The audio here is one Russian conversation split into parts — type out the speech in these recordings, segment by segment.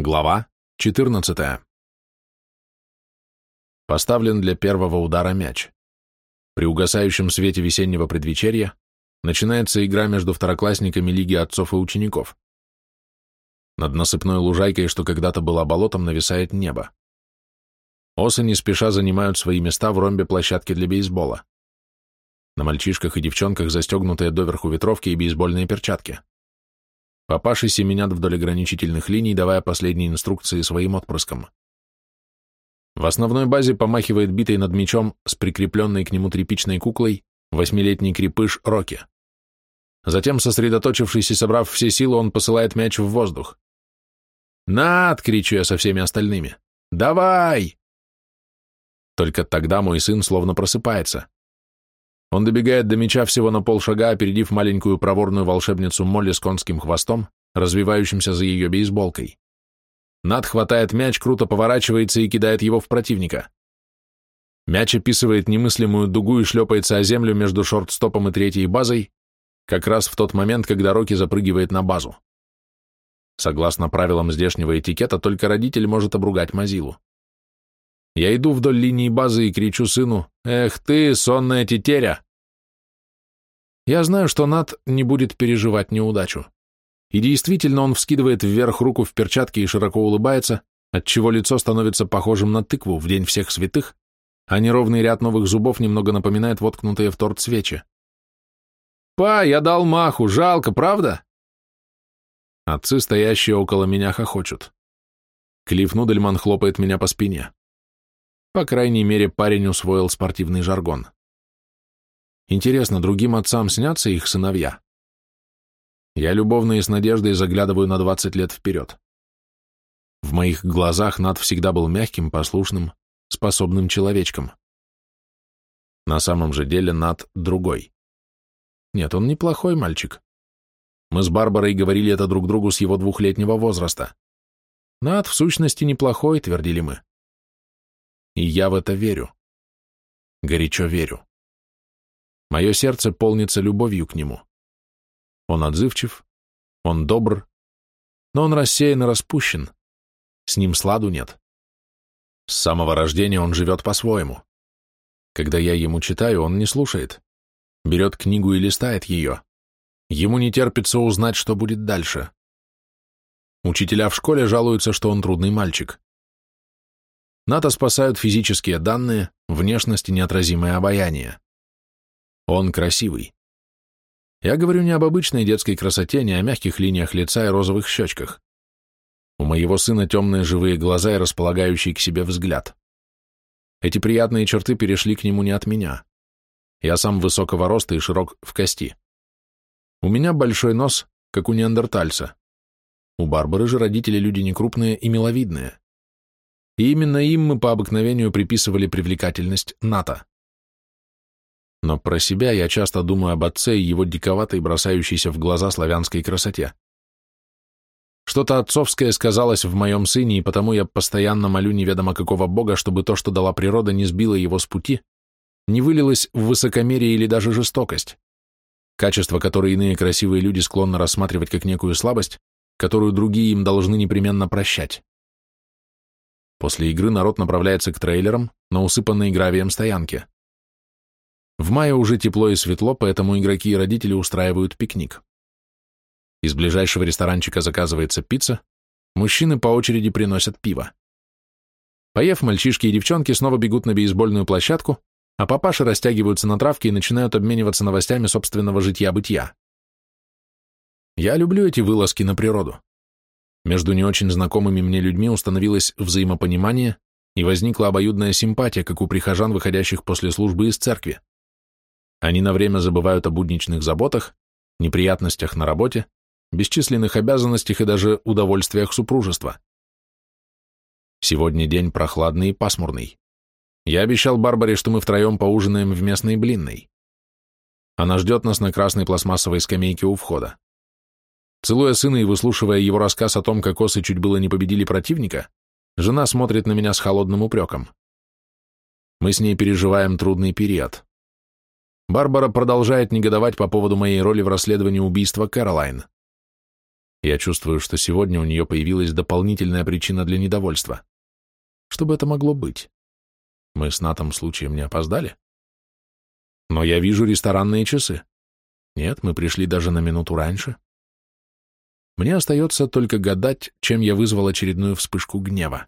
Глава 14. Поставлен для первого удара мяч. При угасающем свете весеннего предвечерья начинается игра между второклассниками Лиги отцов и учеников. Над насыпной лужайкой, что когда-то была болотом, нависает небо. Осы не спеша занимают свои места в ромбе площадки для бейсбола. На мальчишках и девчонках застегнутые доверху ветровки и бейсбольные перчатки. Папаши семенят вдоль ограничительных линий, давая последние инструкции своим отпрыскам. В основной базе помахивает битой над мечом с прикрепленной к нему тряпичной куклой восьмилетний крепыш Рокки. Затем, сосредоточившись и собрав все силы, он посылает мяч в воздух. «Над!» — кричу я со всеми остальными. «Давай!» Только тогда мой сын словно просыпается. Он добегает до меча всего на полшага, опередив маленькую проворную волшебницу Молли с конским хвостом, развивающимся за ее бейсболкой. Над хватает мяч, круто поворачивается и кидает его в противника. Мяч описывает немыслимую дугу и шлепается о землю между шорт-стопом и третьей базой, как раз в тот момент, когда Рокки запрыгивает на базу. Согласно правилам здешнего этикета, только родитель может обругать Мазилу. Я иду вдоль линии базы и кричу сыну «Эх ты, сонная тетеря!» Я знаю, что Нат не будет переживать неудачу. И действительно, он вскидывает вверх руку в перчатке и широко улыбается, отчего лицо становится похожим на тыкву в день всех святых, а неровный ряд новых зубов немного напоминает воткнутые в торт свечи. «Па, я дал маху, жалко, правда?» Отцы, стоящие около меня, хохочут. Клифф Нудельман хлопает меня по спине. По крайней мере, парень усвоил спортивный жаргон. Интересно, другим отцам снятся их сыновья? Я любовно и с надеждой заглядываю на 20 лет вперед. В моих глазах Над всегда был мягким, послушным, способным человечком. На самом же деле Над другой. Нет, он неплохой мальчик. Мы с Барбарой говорили это друг другу с его двухлетнего возраста. Над в сущности неплохой, твердили мы. И я в это верю. Горячо верю. Мое сердце полнится любовью к нему. Он отзывчив, он добр, но он рассеян и распущен. С ним сладу нет. С самого рождения он живет по-своему. Когда я ему читаю, он не слушает. Берет книгу и листает ее. Ему не терпится узнать, что будет дальше. Учителя в школе жалуются, что он трудный мальчик. НАТО спасают физические данные, внешность и неотразимое обаяние. Он красивый. Я говорю не об обычной детской красоте, не о мягких линиях лица и розовых щечках. У моего сына темные живые глаза и располагающий к себе взгляд. Эти приятные черты перешли к нему не от меня. Я сам высокого роста и широк в кости. У меня большой нос, как у неандертальца. У Барбары же родители люди некрупные и миловидные и именно им мы по обыкновению приписывали привлекательность НАТО. Но про себя я часто думаю об отце и его диковатой, бросающейся в глаза славянской красоте. Что-то отцовское сказалось в моем сыне, и потому я постоянно молю неведомо какого бога, чтобы то, что дала природа, не сбило его с пути, не вылилось в высокомерие или даже жестокость. Качество, которое иные красивые люди склонны рассматривать как некую слабость, которую другие им должны непременно прощать. После игры народ направляется к трейлерам на усыпанной гравием стоянке. В мае уже тепло и светло, поэтому игроки и родители устраивают пикник. Из ближайшего ресторанчика заказывается пицца, мужчины по очереди приносят пиво. Поев, мальчишки и девчонки снова бегут на бейсбольную площадку, а папаши растягиваются на травке и начинают обмениваться новостями собственного житья-бытия. Я люблю эти вылазки на природу. Между не очень знакомыми мне людьми установилось взаимопонимание и возникла обоюдная симпатия, как у прихожан, выходящих после службы из церкви. Они на время забывают о будничных заботах, неприятностях на работе, бесчисленных обязанностях и даже удовольствиях супружества. Сегодня день прохладный и пасмурный. Я обещал Барбаре, что мы втроем поужинаем в местной блинной. Она ждет нас на красной пластмассовой скамейке у входа. Целуя сына и выслушивая его рассказ о том, как осы чуть было не победили противника, жена смотрит на меня с холодным упреком. Мы с ней переживаем трудный период. Барбара продолжает негодовать по поводу моей роли в расследовании убийства Кэролайн. Я чувствую, что сегодня у нее появилась дополнительная причина для недовольства. Что бы это могло быть? Мы с Натом случаем не опоздали? Но я вижу ресторанные часы. Нет, мы пришли даже на минуту раньше. Мне остается только гадать, чем я вызвал очередную вспышку гнева.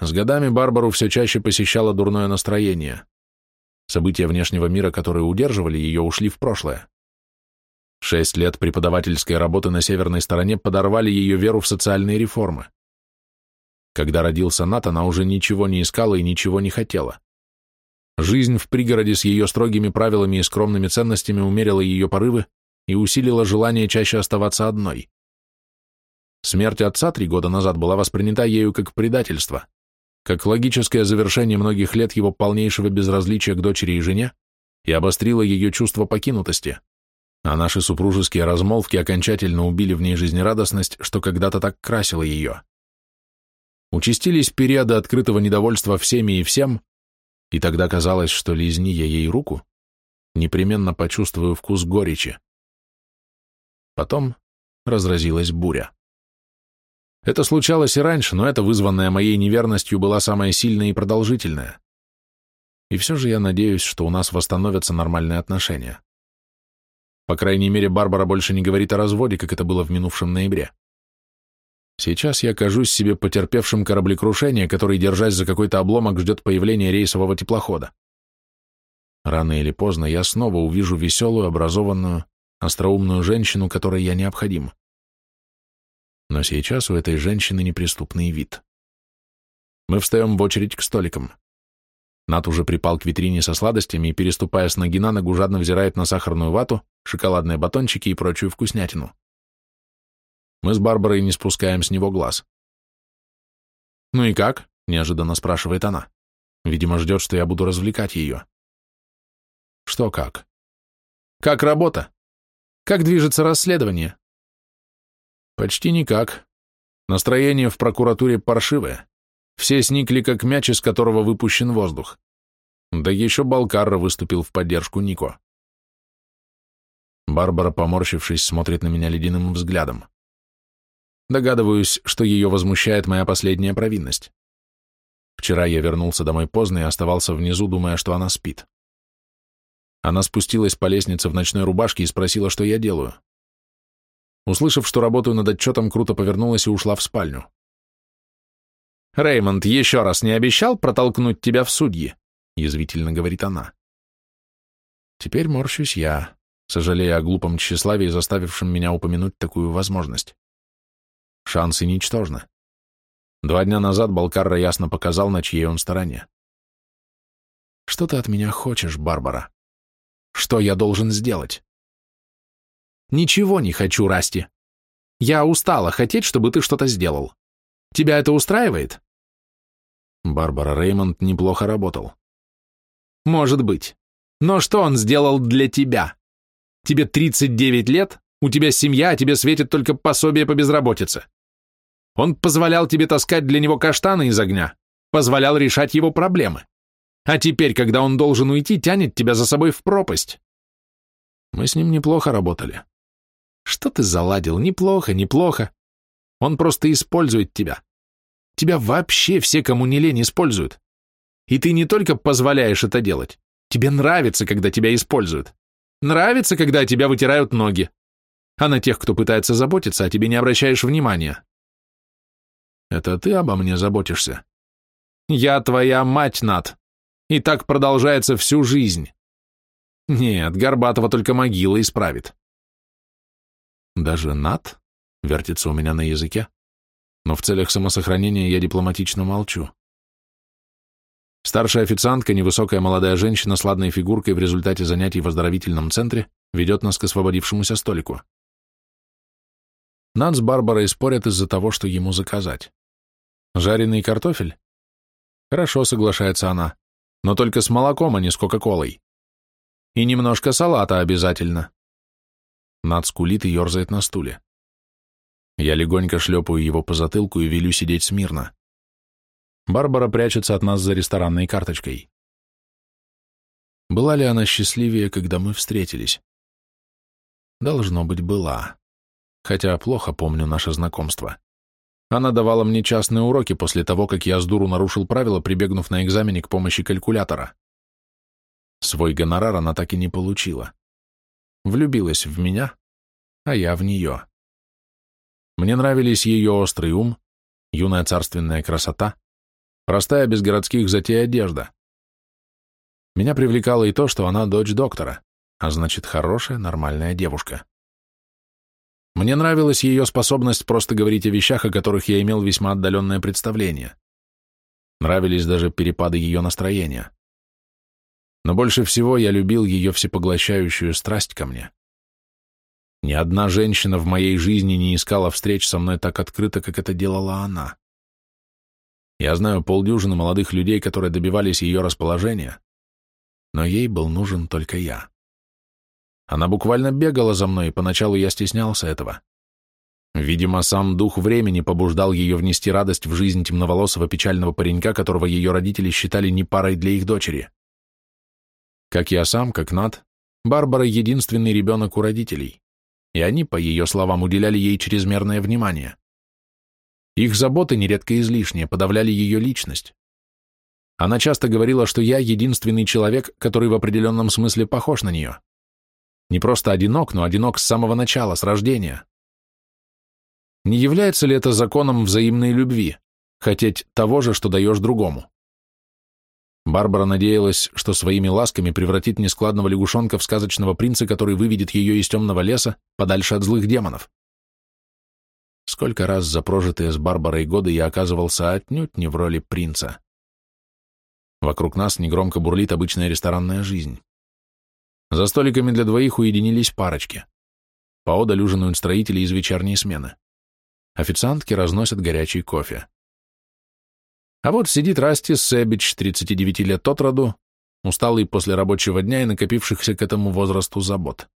С годами Барбару все чаще посещало дурное настроение. События внешнего мира, которые удерживали ее, ушли в прошлое. Шесть лет преподавательской работы на северной стороне подорвали ее веру в социальные реформы. Когда родился Нат, она уже ничего не искала и ничего не хотела. Жизнь в пригороде с ее строгими правилами и скромными ценностями умерила ее порывы, и усилило желание чаще оставаться одной. Смерть отца три года назад была воспринята ею как предательство, как логическое завершение многих лет его полнейшего безразличия к дочери и жене и обострило ее чувство покинутости, а наши супружеские размолвки окончательно убили в ней жизнерадостность, что когда-то так красило ее. Участились периоды открытого недовольства всеми и всем, и тогда казалось, что лизни я ей руку, непременно почувствую вкус горечи. Потом разразилась буря. Это случалось и раньше, но это, вызванное моей неверностью, была самая сильная и продолжительная. И все же я надеюсь, что у нас восстановятся нормальные отношения. По крайней мере, Барбара больше не говорит о разводе, как это было в минувшем ноябре. Сейчас я кажусь себе потерпевшим кораблекрушение, который, держась за какой-то обломок, ждет появления рейсового теплохода. Рано или поздно я снова увижу веселую, образованную, остроумную женщину, которой я необходим. Но сейчас у этой женщины неприступный вид. Мы встаем в очередь к столикам. Нат уже припал к витрине со сладостями и, переступая с ноги на ногу, жадно взирает на сахарную вату, шоколадные батончики и прочую вкуснятину. Мы с Барбарой не спускаем с него глаз. «Ну и как?» — неожиданно спрашивает она. Видимо, ждет, что я буду развлекать ее. «Что как?» «Как работа?» Как движется расследование? Почти никак. Настроение в прокуратуре паршивое. Все сникли, как мяч, из которого выпущен воздух. Да еще Балкарра выступил в поддержку Нико. Барбара, поморщившись, смотрит на меня ледяным взглядом. Догадываюсь, что ее возмущает моя последняя провинность. Вчера я вернулся домой поздно и оставался внизу, думая, что она спит. Она спустилась по лестнице в ночной рубашке и спросила, что я делаю. Услышав, что работаю над отчетом, круто повернулась и ушла в спальню. «Реймонд еще раз не обещал протолкнуть тебя в судьи?» — язвительно говорит она. Теперь морщусь я, сожалея о глупом тщеславии, заставившем меня упомянуть такую возможность. Шансы ничтожны. Два дня назад Балкарра ясно показал, на чьей он стороне. «Что ты от меня хочешь, Барбара?» Что я должен сделать? Ничего не хочу, Расти. Я устала хотеть, чтобы ты что-то сделал. Тебя это устраивает? Барбара Реймонд неплохо работал. Может быть. Но что он сделал для тебя? Тебе 39 лет, у тебя семья, а тебе светит только пособие по безработице. Он позволял тебе таскать для него каштаны из огня, позволял решать его проблемы. А теперь, когда он должен уйти, тянет тебя за собой в пропасть. Мы с ним неплохо работали. Что ты заладил? Неплохо, неплохо. Он просто использует тебя. Тебя вообще все, кому не лень, используют. И ты не только позволяешь это делать. Тебе нравится, когда тебя используют. Нравится, когда тебя вытирают ноги. А на тех, кто пытается заботиться, о тебе не обращаешь внимания. Это ты обо мне заботишься? Я твоя мать, Над. И так продолжается всю жизнь. Нет, Горбатова только могила исправит. Даже над вертится у меня на языке, но в целях самосохранения я дипломатично молчу. Старшая официантка, невысокая молодая женщина с ладной фигуркой в результате занятий в оздоровительном центре, ведет нас к освободившемуся столику. Над с Барбарой спорят из-за того, что ему заказать. Жареный картофель? Хорошо, соглашается она но только с молоком, а не с Кока-Колой. И немножко салата обязательно. Над скулит и ерзает на стуле. Я легонько шлепаю его по затылку и велю сидеть смирно. Барбара прячется от нас за ресторанной карточкой. Была ли она счастливее, когда мы встретились? Должно быть, была. хотя плохо помню наше знакомство. Она давала мне частные уроки после того, как я с дуру нарушил правила, прибегнув на экзамене к помощи калькулятора. Свой гонорар она так и не получила. Влюбилась в меня, а я в нее. Мне нравились ее острый ум, юная царственная красота, простая без городских затей одежда. Меня привлекало и то, что она дочь доктора, а значит, хорошая, нормальная девушка. Мне нравилась ее способность просто говорить о вещах, о которых я имел весьма отдаленное представление. Нравились даже перепады ее настроения. Но больше всего я любил ее всепоглощающую страсть ко мне. Ни одна женщина в моей жизни не искала встреч со мной так открыто, как это делала она. Я знаю полдюжины молодых людей, которые добивались ее расположения, но ей был нужен только я. Она буквально бегала за мной, и поначалу я стеснялся этого. Видимо, сам дух времени побуждал ее внести радость в жизнь темноволосого печального паренька, которого ее родители считали не парой для их дочери. Как я сам, как Над, Барбара — единственный ребенок у родителей, и они, по ее словам, уделяли ей чрезмерное внимание. Их заботы, нередко излишние, подавляли ее личность. Она часто говорила, что я единственный человек, который в определенном смысле похож на нее. Не просто одинок, но одинок с самого начала, с рождения. Не является ли это законом взаимной любви, хотеть того же, что даешь другому? Барбара надеялась, что своими ласками превратит нескладного лягушонка в сказочного принца, который выведет ее из темного леса подальше от злых демонов. Сколько раз за прожитые с Барбарой годы я оказывался отнюдь не в роли принца. Вокруг нас негромко бурлит обычная ресторанная жизнь. За столиками для двоих уединились парочки. Поодаль ужинают строители из вечерней смены. Официантки разносят горячий кофе. А вот сидит Расти Сэбич, 39 лет от роду, усталый после рабочего дня и накопившихся к этому возрасту забот.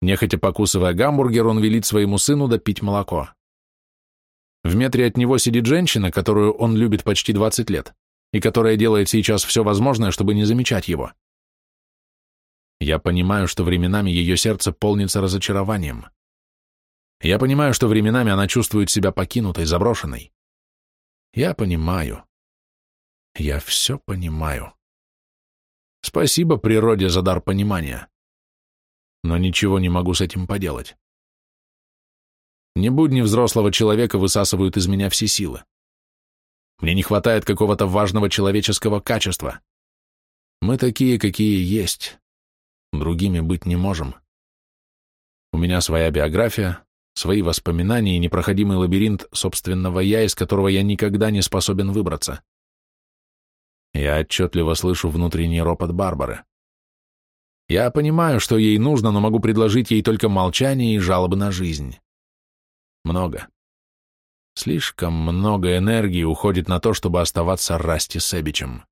Нехотя покусывая гамбургер, он велит своему сыну допить молоко. В метре от него сидит женщина, которую он любит почти 20 лет, и которая делает сейчас все возможное, чтобы не замечать его. Я понимаю, что временами ее сердце полнится разочарованием. Я понимаю, что временами она чувствует себя покинутой, заброшенной. Я понимаю. Я все понимаю. Спасибо природе за дар понимания. Но ничего не могу с этим поделать. Не будни взрослого человека высасывают из меня все силы. Мне не хватает какого-то важного человеческого качества. Мы такие, какие есть другими быть не можем. У меня своя биография, свои воспоминания и непроходимый лабиринт собственного «я», из которого я никогда не способен выбраться. Я отчетливо слышу внутренний ропот Барбары. Я понимаю, что ей нужно, но могу предложить ей только молчание и жалобы на жизнь. Много. Слишком много энергии уходит на то, чтобы оставаться Расти Себичем.